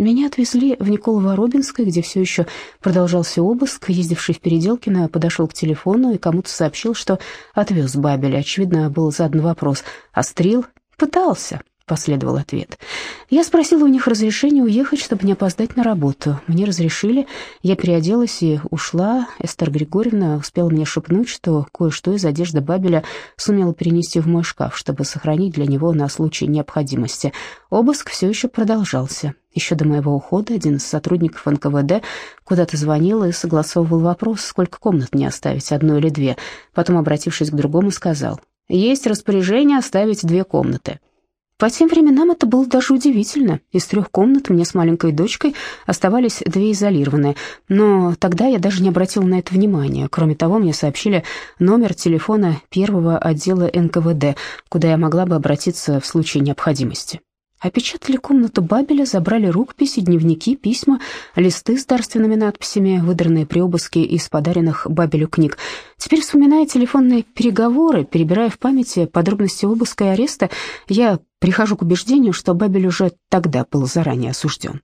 Меня отвезли в Николово-Робинское, где все еще продолжался обыск. Ездивший в Переделкино подошел к телефону и кому-то сообщил, что отвез Бабеля. Очевидно, был задан вопрос. «Острил?» «Пытался», — последовал ответ. Я спросила у них разрешения уехать, чтобы не опоздать на работу. Мне разрешили, я переоделась и ушла. Эстер Григорьевна успела мне шепнуть, что кое-что из одежды Бабеля сумела перенести в мой шкаф, чтобы сохранить для него на случай необходимости. Обыск все еще продолжался. Еще до моего ухода один из сотрудников НКВД куда-то звонил и согласовывал вопрос, сколько комнат мне оставить, одну или две. Потом, обратившись к другому, сказал, «Есть распоряжение оставить две комнаты». По тем временам это было даже удивительно. Из трех комнат мне с маленькой дочкой оставались две изолированные, но тогда я даже не обратила на это внимания. Кроме того, мне сообщили номер телефона первого отдела НКВД, куда я могла бы обратиться в случае необходимости. Опечатали комнату Бабеля, забрали рукописи, дневники, письма, листы с дарственными надписями, выдранные при обыске из подаренных Бабелю книг. Теперь, вспоминая телефонные переговоры, перебирая в памяти подробности обыска и ареста, я прихожу к убеждению, что Бабель уже тогда был заранее осужден.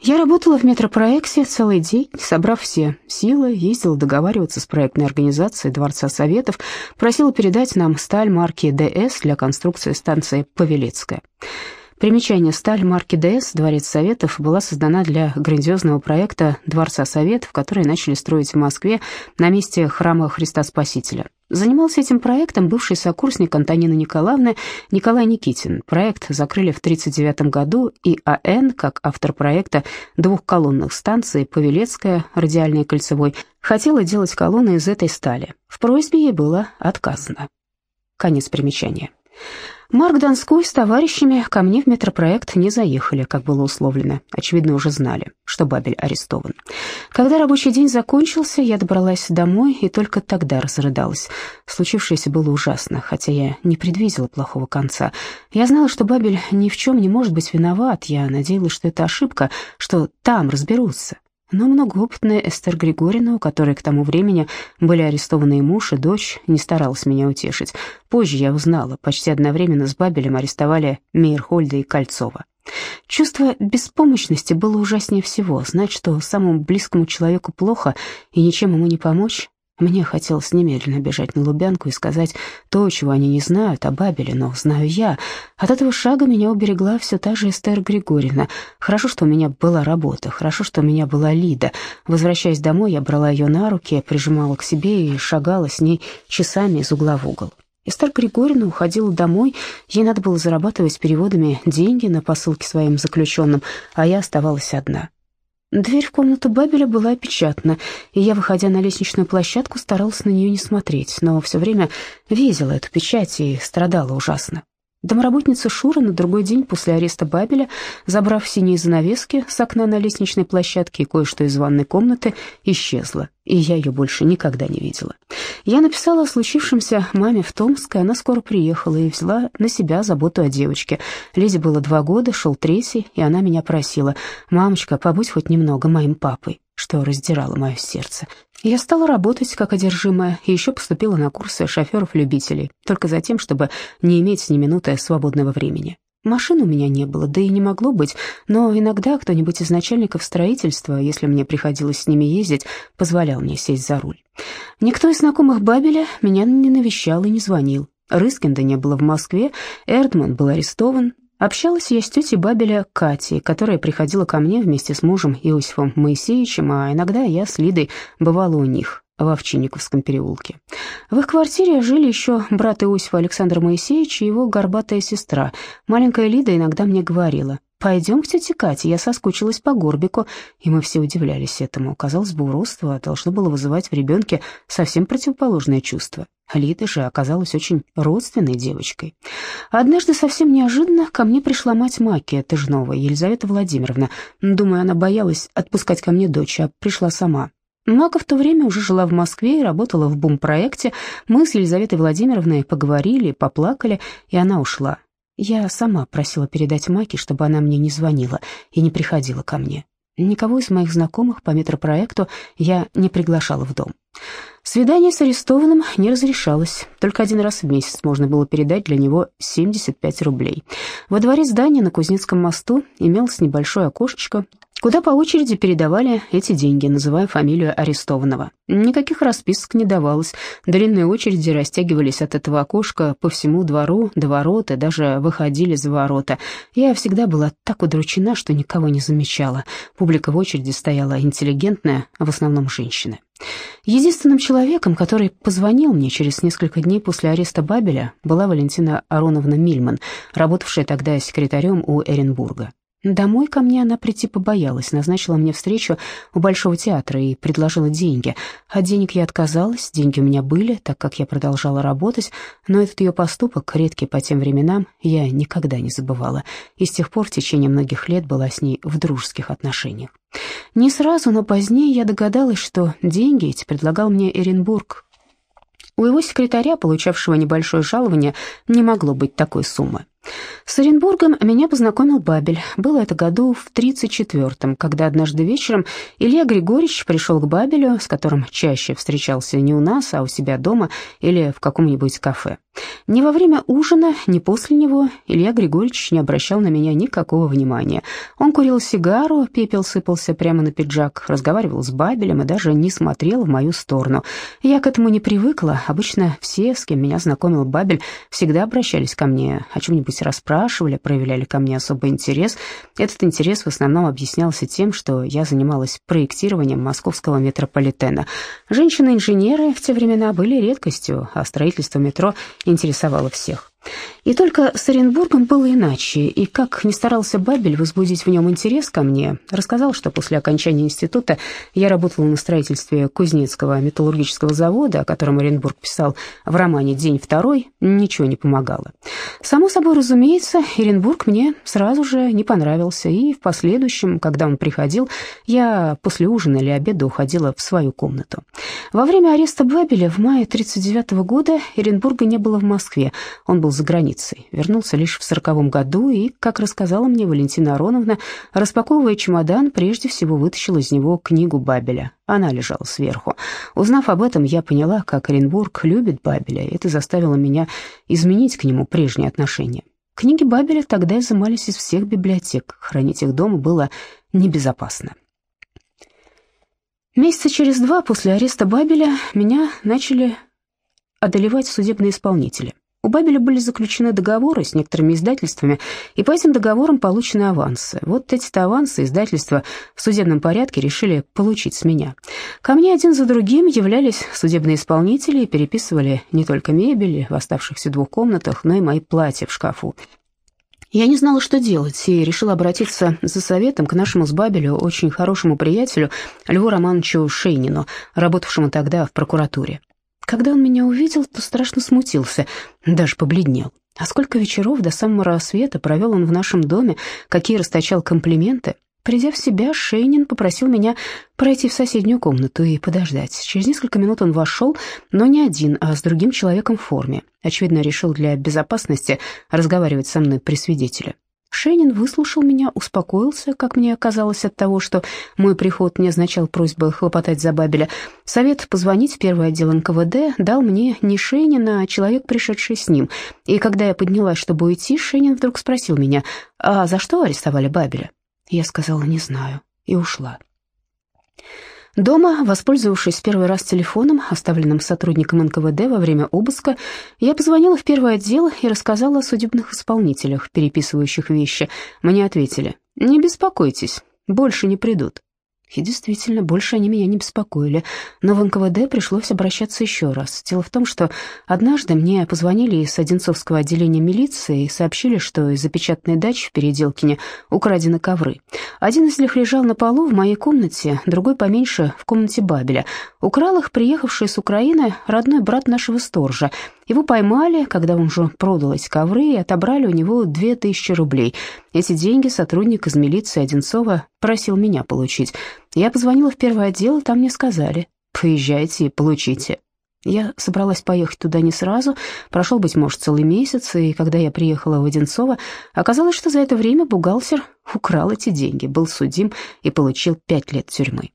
Я работала в метропроекте целый день, собрав все силы, ездила договариваться с проектной организацией Дворца Советов, просила передать нам сталь марки ДС для конструкции станции Павелецкая. Примечание «Сталь» марки ДС «Дворец Советов» была создана для грандиозного проекта Дворца Советов, который начали строить в Москве на месте храма Христа Спасителя. Занимался этим проектом бывший сокурсник Антонины Николаевны Николай Никитин. Проект закрыли в 1939 году, и АН, как автор проекта двух колонных станций Павелецкая, радиальной кольцевой, хотела делать колонны из этой стали. В просьбе ей было отказано. Конец примечания. Марк Донской с товарищами ко мне в метропроект не заехали, как было условлено. Очевидно, уже знали, что Бабель арестован. Когда рабочий день закончился, я добралась домой и только тогда разрыдалась. Случившееся было ужасно, хотя я не предвидела плохого конца. Я знала, что Бабель ни в чем не может быть виноват. Я надеялась, что это ошибка, что там разберутся. Но многоопытная Эстер Григорьевна, у которой к тому времени были арестованы и муж, и дочь, не старалась меня утешить. Позже я узнала, почти одновременно с Бабелем арестовали Мейерхольда и Кольцова. Чувство беспомощности было ужаснее всего. Знать, что самому близкому человеку плохо и ничем ему не помочь, мне хотелось немедленно бежать на Лубянку и сказать то, чего они не знают о Бабеле, но знаю я. От этого шага меня уберегла все та же Эстер Григорьевна. Хорошо, что у меня была работа, хорошо, что у меня была Лида. Возвращаясь домой, я брала ее на руки, прижимала к себе и шагала с ней часами из угла в угол. Эстер Григорьевна уходила домой, ей надо было зарабатывать переводами деньги на посылки своим заключенным, а я оставалась одна. Дверь в комнату Бабеля была опечатана, и я, выходя на лестничную площадку, старалась на нее не смотреть, но все время видела эту печать и страдала ужасно. Домработница Шура на другой день после ареста Бабеля, забрав синие занавески с окна на лестничной площадке и кое-что из ванной комнаты, исчезла, и я ее больше никогда не видела. Я написала о случившемся маме в Томск, и она скоро приехала и взяла на себя заботу о девочке. Лизе было два года, шел третий, и она меня просила, «Мамочка, побудь хоть немного моим папой», что раздирало мое сердце. Я стала работать как одержимая и еще поступила на курсы шоферов-любителей, только за тем, чтобы не иметь ни минуты свободного времени. Машин у меня не было, да и не могло быть, но иногда кто-нибудь из начальников строительства, если мне приходилось с ними ездить, позволял мне сесть за руль. Никто из знакомых Бабеля меня не навещал и не звонил. Рыскинда не было в Москве, Эрдман был арестован, Общалась я с тетей Бабеля Катей, которая приходила ко мне вместе с мужем Иосифом Моисеевичем, а иногда я с Лидой бывала у них в Овчинниковском переулке. В их квартире жили еще брат Иосифа Александр Моисеевич и его горбатая сестра. Маленькая Лида иногда мне говорила, «Пойдем к тете Кате, я соскучилась по Горбику». И мы все удивлялись этому. Казалось бы, уродство должно было вызывать в ребенке совсем противоположное чувство. Лида же оказалась очень родственной девочкой. Однажды совсем неожиданно ко мне пришла мать Маки Тыжнова, Елизавета Владимировна. Думаю, она боялась отпускать ко мне дочь, а пришла сама. Мака в то время уже жила в Москве и работала в бум-проекте. Мы с Елизаветой Владимировной поговорили, поплакали, и она ушла. Я сама просила передать Маке, чтобы она мне не звонила и не приходила ко мне. Никого из моих знакомых по метропроекту я не приглашала в дом. Свидание с арестованным не разрешалось. Только один раз в месяц можно было передать для него 75 рублей. Во дворе здания на Кузнецком мосту имелось небольшое окошечко, куда по очереди передавали эти деньги, называя фамилию арестованного. Никаких расписок не давалось, длинные очереди растягивались от этого окошка по всему двору, до ворот и даже выходили за ворота. Я всегда была так удручена, что никого не замечала. Публика в очереди стояла интеллигентная, в основном женщины. Единственным человеком, который позвонил мне через несколько дней после ареста Бабеля, была Валентина Ароновна Мильман, работавшая тогда секретарем у Эренбурга. Домой ко мне она прийти побоялась, назначила мне встречу у Большого театра и предложила деньги. От денег я отказалась, деньги у меня были, так как я продолжала работать, но этот ее поступок, редкий по тем временам, я никогда не забывала, и с тех пор в течение многих лет была с ней в дружеских отношениях. Не сразу, но позднее я догадалась, что деньги эти предлагал мне Эренбург. У его секретаря, получавшего небольшое жалование, не могло быть такой суммы. С Оренбургом меня познакомил Бабель. Было это году в 34-м, когда однажды вечером Илья Григорьевич пришел к Бабелю, с которым чаще встречался не у нас, а у себя дома или в каком-нибудь кафе. Ни во время ужина, ни после него Илья Григорьевич не обращал на меня никакого внимания. Он курил сигару, пепел сыпался прямо на пиджак, разговаривал с Бабелем и даже не смотрел в мою сторону. Я к этому не привыкла. Обычно все, с кем меня знакомил Бабель, всегда обращались ко мне, о чем-нибудь расспрашивали, проявляли ко мне особый интерес. Этот интерес в основном объяснялся тем, что я занималась проектированием московского метрополитена. Женщины-инженеры в те времена были редкостью, а строительство метро интересовало всех. И только с Оренбургом было иначе, и как не старался Бабель возбудить в нем интерес ко мне, рассказал, что после окончания института я работала на строительстве Кузнецкого металлургического завода, о котором Оренбург писал в романе «День второй», ничего не помогало. Само собой разумеется, Оренбург мне сразу же не понравился, и в последующем, когда он приходил, я после ужина или обеда уходила в свою комнату. Во время ареста Бабеля в мае 1939 года Оренбурга не было в Москве, он был за границей. Вернулся лишь в сороковом году и, как рассказала мне Валентина Ароновна, распаковывая чемодан, прежде всего вытащил из него книгу Бабеля. Она лежала сверху. Узнав об этом, я поняла, как Оренбург любит Бабеля, и это заставило меня изменить к нему прежние отношения. Книги Бабеля тогда изымались из всех библиотек, хранить их дома было небезопасно. Месяца через два после ареста Бабеля меня начали одолевать судебные исполнители. У Бабеля были заключены договоры с некоторыми издательствами, и по этим договорам получены авансы. Вот эти-то авансы издательства в судебном порядке решили получить с меня. Ко мне один за другим являлись судебные исполнители и переписывали не только мебель в оставшихся двух комнатах, но и мои платья в шкафу. Я не знала, что делать, и решила обратиться за советом к нашему с Бабелю очень хорошему приятелю Льву Романовичу Шейнину, работавшему тогда в прокуратуре. Когда он меня увидел, то страшно смутился, даже побледнел. А сколько вечеров до самого рассвета провел он в нашем доме, какие расточал комплименты. Придя в себя, Шейнин попросил меня пройти в соседнюю комнату и подождать. Через несколько минут он вошел, но не один, а с другим человеком в форме. Очевидно, решил для безопасности разговаривать со мной при свидетеле. Шенин выслушал меня, успокоился, как мне казалось, от того, что мой приход не означал просьбы хлопотать за Бабеля. Совет позвонить в первый отдел НКВД дал мне не Шенин, а человек, пришедший с ним. И когда я поднялась, чтобы уйти, Шенин вдруг спросил меня, «А за что арестовали Бабеля?» Я сказала, «Не знаю», и ушла. Дома, воспользовавшись первый раз телефоном, оставленным сотрудником НКВД во время обыска, я позвонила в первый отдел и рассказала о судебных исполнителях, переписывающих вещи. Мне ответили, «Не беспокойтесь, больше не придут». И действительно, больше они меня не беспокоили. Но в НКВД пришлось обращаться еще раз. Дело в том, что однажды мне позвонили из Одинцовского отделения милиции и сообщили, что из запечатанной дачи в Переделкине украдены ковры. Один из них лежал на полу в моей комнате, другой поменьше в комнате Бабеля. Украл их приехавший с Украины родной брат нашего сторожа. Его поймали, когда он уже продал эти ковры, и отобрали у него две тысячи рублей. Эти деньги сотрудник из милиции Одинцова просил меня получить. Я позвонила в первый отдел, там мне сказали, поезжайте и получите. Я собралась поехать туда не сразу, прошел, быть может, целый месяц, и когда я приехала в Одинцово, оказалось, что за это время бухгалтер украл эти деньги, был судим и получил пять лет тюрьмы.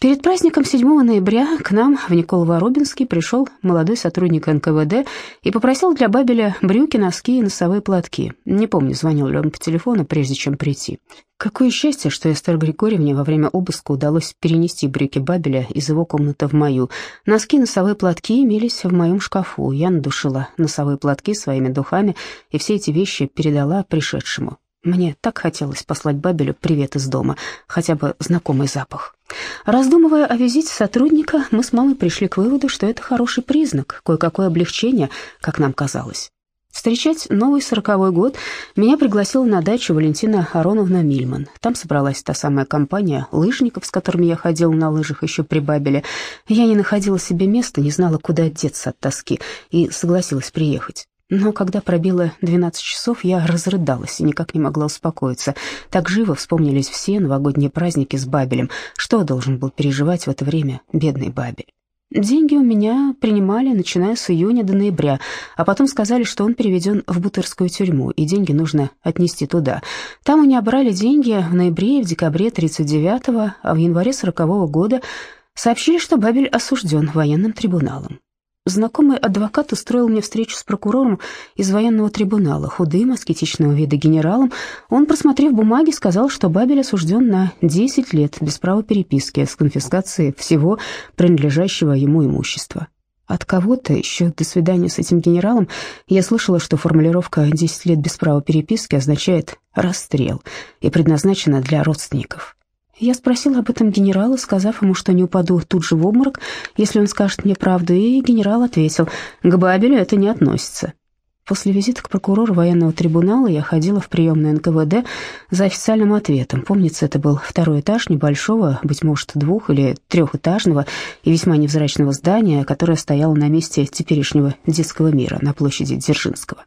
Перед праздником 7 ноября к нам в Николово-Робинский пришел молодой сотрудник НКВД и попросил для Бабеля брюки, носки и носовые платки. Не помню, звонил ли он по телефону, прежде чем прийти. Какое счастье, что Эстер Григорьевне во время обыска удалось перенести брюки Бабеля из его комнаты в мою. Носки и носовые платки имелись в моем шкафу. Я надушила носовые платки своими духами и все эти вещи передала пришедшему. Мне так хотелось послать Бабелю привет из дома, хотя бы знакомый запах. Раздумывая о визите сотрудника, мы с мамой пришли к выводу, что это хороший признак, кое-какое облегчение, как нам казалось. Встречать новый сороковой год меня пригласила на дачу Валентина Ароновна Мильман. Там собралась та самая компания лыжников, с которыми я ходила на лыжах еще при Бабеле. Я не находила себе места, не знала, куда деться от тоски, и согласилась приехать. Но когда пробило 12 часов, я разрыдалась и никак не могла успокоиться. Так живо вспомнились все новогодние праздники с Бабелем. Что должен был переживать в это время бедный Бабель? Деньги у меня принимали, начиная с июня до ноября, а потом сказали, что он переведен в Бутырскую тюрьму, и деньги нужно отнести туда. Там они обрали деньги в ноябре и в декабре 39-го, а в январе 40-го года сообщили, что Бабель осужден военным трибуналом. Знакомый адвокат устроил мне встречу с прокурором из военного трибунала, худым, аскетичного вида генералом. Он, просмотрев бумаги, сказал, что Бабель осужден на 10 лет без права переписки с конфискацией всего принадлежащего ему имущества. От кого-то еще до свидания с этим генералом я слышала, что формулировка «10 лет без права переписки» означает «расстрел» и предназначена для родственников. Я спросила об этом генерала, сказав ему, что не упаду тут же в обморок, если он скажет мне правду, и генерал ответил, «К Бабелю это не относится». После визита к прокурору военного трибунала я ходила в приемную НКВД за официальным ответом. Помнится, это был второй этаж небольшого, быть может, двух- или трехэтажного и весьма невзрачного здания, которое стояло на месте теперешнего детского мира на площади Дзержинского.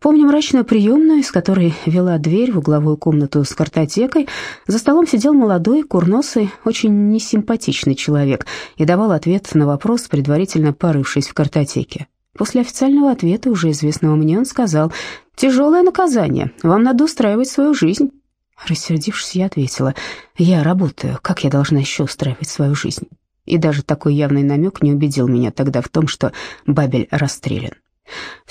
Помню мрачную приемную, из которой вела дверь в угловую комнату с картотекой. За столом сидел молодой, курносый, очень несимпатичный человек и давал ответ на вопрос, предварительно порывшись в картотеке. После официального ответа, уже известного мне, он сказал, «Тяжелое наказание, вам надо устраивать свою жизнь». Рассердившись, я ответила, «Я работаю, как я должна еще устраивать свою жизнь?» И даже такой явный намек не убедил меня тогда в том, что Бабель расстрелян.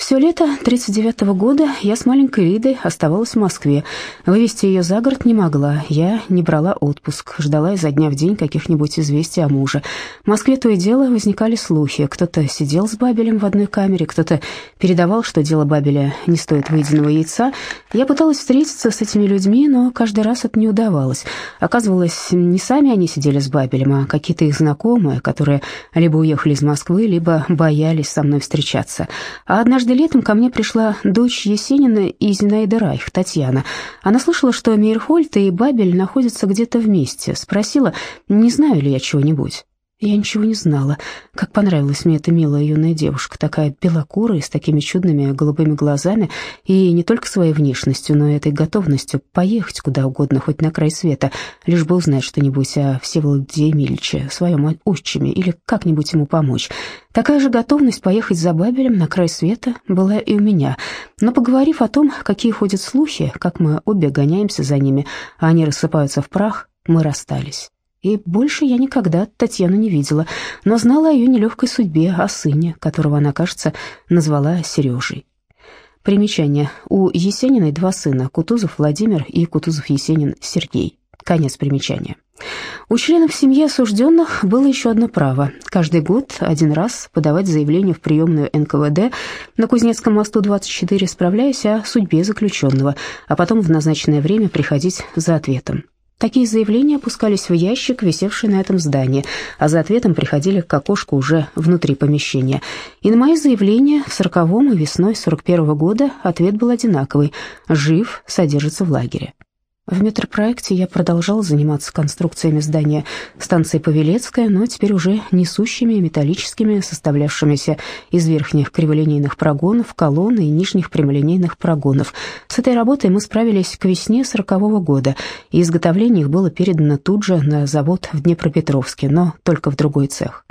Все лето 1939 года я с маленькой Лидой оставалась в Москве. Вывести ее за город не могла. Я не брала отпуск, ждала изо дня в день каких-нибудь известий о муже. В Москве то и дело возникали слухи. Кто-то сидел с Бабелем в одной камере, кто-то передавал, что дело Бабеля не стоит выеденного яйца. Я пыталась встретиться с этими людьми, но каждый раз это не удавалось. Оказывалось, не сами они сидели с Бабелем, а какие-то их знакомые, которые либо уехали из Москвы, либо боялись со мной встречаться. А однажды летом ко мне пришла дочь Есенина и Зинаида Райх, Татьяна. Она слышала, что Мейерхольд и Бабель находятся где-то вместе. Спросила, не знаю ли я чего-нибудь. Я ничего не знала. Как понравилась мне эта милая юная девушка, такая белокурая, с такими чудными голубыми глазами, и не только своей внешностью, но и этой готовностью поехать куда угодно, хоть на край света, лишь бы узнать что-нибудь о Всеволоде Емельевиче, своем отчиме, или как-нибудь ему помочь. Такая же готовность поехать за Бабелем на край света была и у меня. Но поговорив о том, какие ходят слухи, как мы обе гоняемся за ними, а они рассыпаются в прах, мы расстались. И больше я никогда Татьяну не видела, но знала о ее нелегкой судьбе, о сыне, которого она, кажется, назвала Сережей. Примечание. У Есениной два сына, Кутузов Владимир и Кутузов Есенин Сергей. Конец примечания. У членов семьи осужденных было еще одно право – каждый год один раз подавать заявление в приемную НКВД на Кузнецком мосту 24, справляясь о судьбе заключенного, а потом в назначенное время приходить за ответом. Такие заявления опускались в ящик, висевший на этом здании, а за ответом приходили к окошку уже внутри помещения. И на мои заявления в сороковом и весной сорок первого года ответ был одинаковый – жив, содержится в лагере. В метропроекте я продолжал заниматься конструкциями здания станции Павелецкая, но теперь уже несущими металлическими, составлявшимися из верхних криволинейных прогонов, колонн и нижних прямолинейных прогонов. С этой работой мы справились к весне сорокового года, и изготовление их было передано тут же на завод в Днепропетровске, но только в другой цех.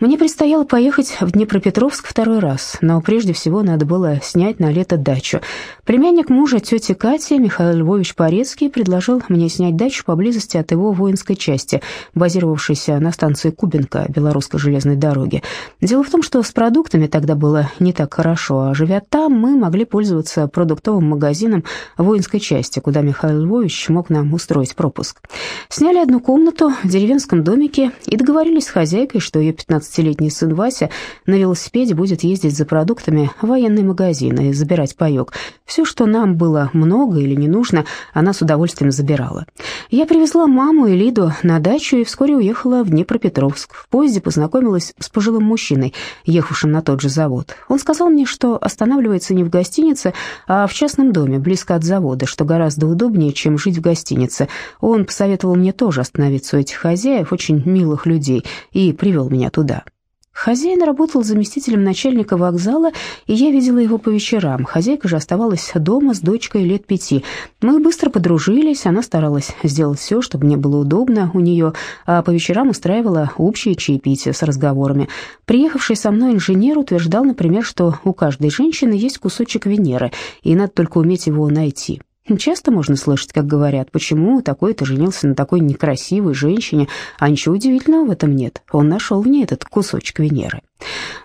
Мне предстояло поехать в Днепропетровск второй раз, но прежде всего надо было снять на лето дачу. Племянник мужа тети Кати, Михаил Львович Порецкий, предложил мне снять дачу поблизости от его воинской части, базировавшейся на станции Кубинка Белорусской железной дороги. Дело в том, что с продуктами тогда было не так хорошо, а живя там, мы могли пользоваться продуктовым магазином воинской части, куда Михаил Львович мог нам устроить пропуск. Сняли одну комнату в деревенском домике и договорились с хозяйкой, что ее 15-летний сын Вася на велосипеде будет ездить за продуктами в военный магазин и забирать паек. Все, что нам было много или не нужно, она с удовольствием забирала. Я привезла маму и Лиду на дачу и вскоре уехала в Днепропетровск. В поезде познакомилась с пожилым мужчиной, ехавшим на тот же завод. Он сказал мне, что останавливается не в гостинице, а в частном доме, близко от завода, что гораздо удобнее, чем жить в гостинице. Он посоветовал мне тоже остановиться у этих хозяев, очень милых людей, и привел меня туда. Хозяин работал заместителем начальника вокзала, и я видела его по вечерам. Хозяйка же оставалась дома с дочкой лет пяти. Мы быстро подружились, она старалась сделать все, чтобы мне было удобно у нее, а по вечерам устраивала общие чаепития с разговорами. Приехавший со мной инженер утверждал, например, что у каждой женщины есть кусочек Венеры, и надо только уметь его найти. Часто можно слышать, как говорят, почему такой-то женился на такой некрасивой женщине, а ничего удивительного в этом нет. Он нашел в ней этот кусочек Венеры.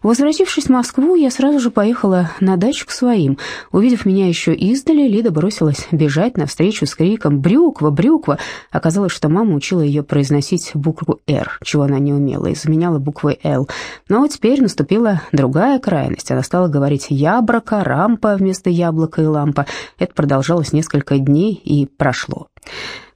Возвратившись в Москву, я сразу же поехала на дачу к своим. Увидев меня еще издали, Лида бросилась бежать навстречу с криком «Брюква! Брюква!». Оказалось, что мама учила ее произносить букву «Р», чего она не умела, и заменяла буквой «Л». Но теперь наступила другая крайность. Она стала говорить «яблоко», «рампа» вместо «яблока» и «лампа». Это продолжалось несколько дней и прошло.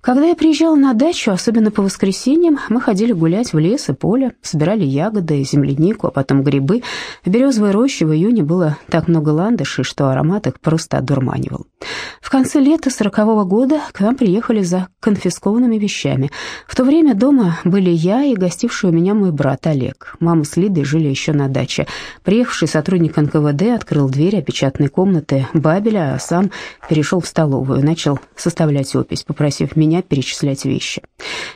Когда я приезжала на дачу, особенно по воскресеньям, мы ходили гулять в лес и поле, собирали ягоды, землянику, а потом грибы. В березовой роще в июне было так много ландышей, что аромат их просто одурманивал. В конце лета сорокового года к нам приехали за конфискованными вещами. В то время дома были я и гостивший у меня мой брат Олег. Мама с Лидой жили еще на даче. Приехавший сотрудник НКВД открыл дверь опечатанной комнаты Бабеля, а сам перешел в столовую начал составлять опись, попросив меня меня перечислять вещи.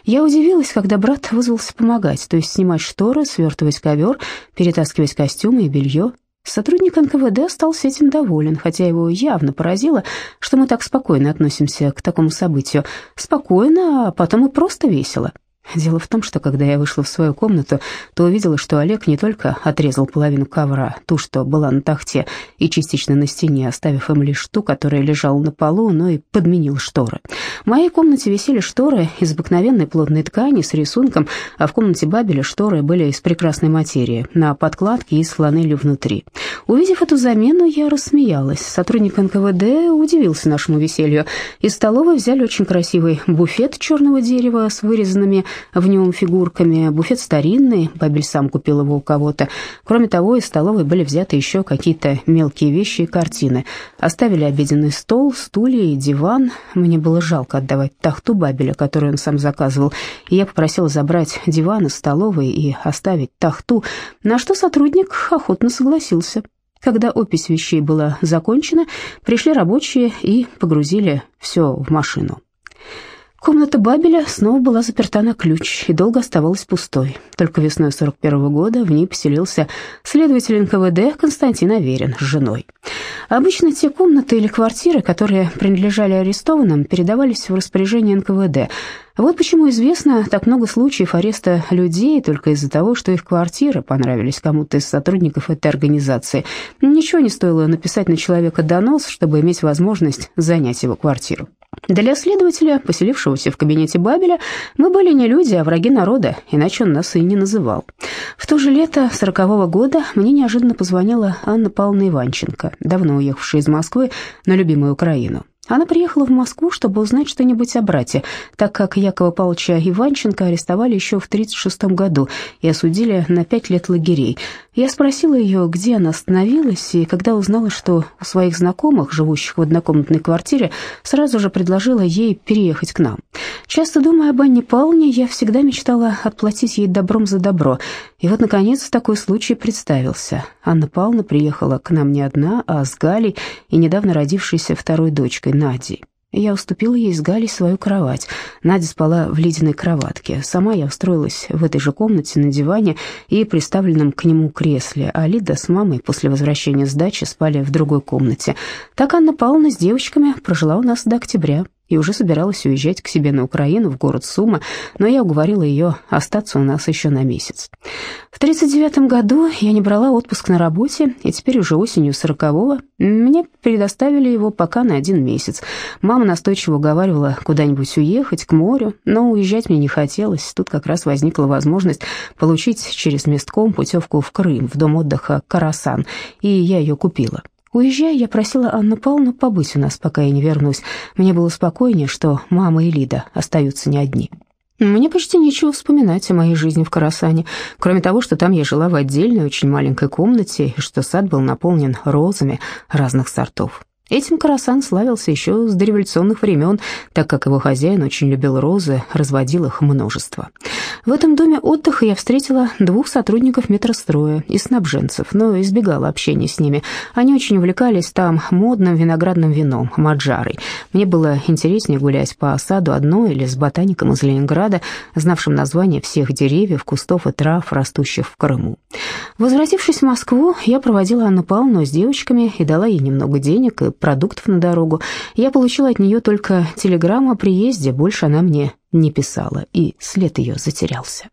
Я удивилась, когда брат вызвался помогать, то есть снимать шторы, свертывать ковер, перетаскивать костюмы и белье. Сотрудник НКВД остался этим доволен, хотя его явно поразило, что мы так спокойно относимся к такому событию. Спокойно, а потом и просто весело. Дело в том, что когда я вышла в свою комнату, то увидела, что Олег не только отрезал половину ковра, ту, что была на тахте, и частично на стене, оставив им лишь ту, которая лежала на полу, но и подменил шторы. В моей комнате висели шторы из обыкновенной плотной ткани с рисунком, а в комнате Бабеля шторы были из прекрасной материи, на подкладке и с фланелью внутри. Увидев эту замену, я рассмеялась. Сотрудник НКВД удивился нашему веселью. Из столовой взяли очень красивый буфет черного дерева с вырезанными в нем фигурками. Буфет старинный, Бабель сам купил его у кого-то. Кроме того, из столовой были взяты еще какие-то мелкие вещи и картины. Оставили обеденный стол, стулья и диван. Мне было жалко отдавать тахту Бабеля, которую он сам заказывал, и я попросила забрать диван из столовой и оставить тахту, на что сотрудник охотно согласился. Когда опись вещей была закончена, пришли рабочие и погрузили все в машину. Комната Бабеля снова была заперта на ключ и долго оставалась пустой. Только весной 41 -го года в ней поселился следователь НКВД Константин Аверин с женой. Обычно те комнаты или квартиры, которые принадлежали арестованным, передавались в распоряжение НКВД. Вот почему известно так много случаев ареста людей только из-за того, что их квартиры понравились кому-то из сотрудников этой организации. Ничего не стоило написать на человека донос, чтобы иметь возможность занять его квартиру. Для следователя, поселившегося в кабинете Бабеля, мы были не люди, а враги народа, иначе он нас и не называл. В то же лето сорокового года мне неожиданно позвонила Анна Павловна Иванченко, давно уехавшая из Москвы на любимую Украину. Она приехала в Москву, чтобы узнать что-нибудь о брате, так как Якова Павловича Иванченко арестовали еще в 1936 году и осудили на пять лет лагерей. Я спросила ее, где она остановилась, и когда узнала, что у своих знакомых, живущих в однокомнатной квартире, сразу же предложила ей переехать к нам. Часто думая об Анне Павловне, я всегда мечтала отплатить ей добром за добро. И вот, наконец, такой случай представился. Анна Павловна приехала к нам не одна, а с Галей и недавно родившейся второй дочкой Надей. Я уступила ей с Галей свою кровать. Надя спала в ледяной кроватке. Сама я устроилась в этой же комнате на диване и приставленном к нему кресле, а Лида с мамой после возвращения с дачи спали в другой комнате. Так Анна Павловна с девочками прожила у нас до октября. И уже собиралась уезжать к себе на Украину, в город Сума, но я уговорила ее остаться у нас еще на месяц. В 1939 году я не брала отпуск на работе, и теперь уже осенью 40-го мне предоставили его пока на один месяц. Мама настойчиво уговаривала куда-нибудь уехать, к морю, но уезжать мне не хотелось. Тут как раз возникла возможность получить через местком путевку в Крым, в дом отдыха «Карасан», и я ее купила. Уезжая, я просила Анну Павловну побыть у нас, пока я не вернусь. Мне было спокойнее, что мама и Лида остаются не одни. Мне почти нечего вспоминать о моей жизни в Карасане, кроме того, что там я жила в отдельной, очень маленькой комнате, и что сад был наполнен розами разных сортов. Этим Карасан славился еще с дореволюционных времен, так как его хозяин очень любил розы, разводил их множество. В этом доме отдыха я встретила двух сотрудников метростроя и снабженцев, но избегала общения с ними. Они очень увлекались там модным виноградным вином, маджарой. Мне было интереснее гулять по саду одной или с ботаником из Ленинграда, знавшим название всех деревьев, кустов и трав, растущих в Крыму. Возвратившись в Москву, я проводила Анну Павловну с девочками и дала ей немного денег и продуктов на дорогу. Я получила от нее только телеграмму о приезде, больше она мне не писала, и след ее затерялся.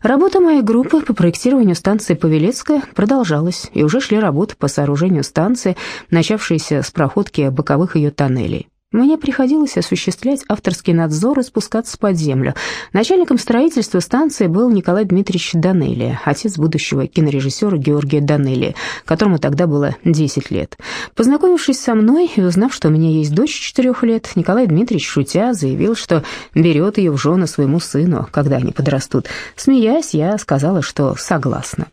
Работа моей группы по проектированию станции Павелецкая продолжалась, и уже шли работы по сооружению станции, начавшиеся с проходки боковых ее тоннелей. Мне приходилось осуществлять авторский надзор и спускаться под землю. Начальником строительства станции был Николай Дмитриевич Данелли, отец будущего кинорежиссера Георгия Данелли, которому тогда было 10 лет. Познакомившись со мной и узнав, что у меня есть дочь 4 лет, Николай Дмитриевич, шутя, заявил, что берет ее в жены своему сыну, когда они подрастут. Смеясь, я сказала, что согласна.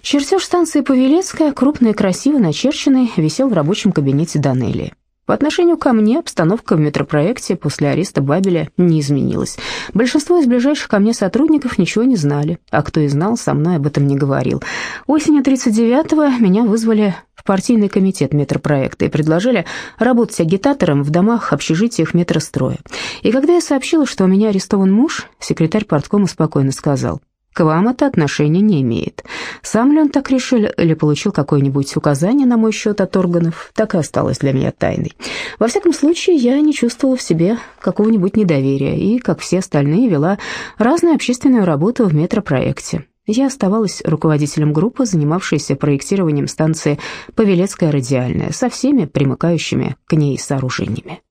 Чертеж станции Павелецкая, крупный и красиво начерченный, висел в рабочем кабинете Данелли. По отношению ко мне обстановка в метропроекте после ареста Бабеля не изменилась. Большинство из ближайших ко мне сотрудников ничего не знали, а кто и знал, со мной об этом не говорил. Осенью 39-го меня вызвали в партийный комитет метропроекта и предложили работать агитатором в домах, общежитиях метростроя. И когда я сообщила, что у меня арестован муж, секретарь парткома спокойно сказал, к вам это отношения не имеет. Сам ли он так решил или получил какое-нибудь указание на мой счет от органов, так и осталось для меня тайной. Во всяком случае, я не чувствовала в себе какого-нибудь недоверия и, как все остальные, вела разную общественную работу в метропроекте. Я оставалась руководителем группы, занимавшейся проектированием станции Павелецкая радиальная, со всеми примыкающими к ней сооружениями.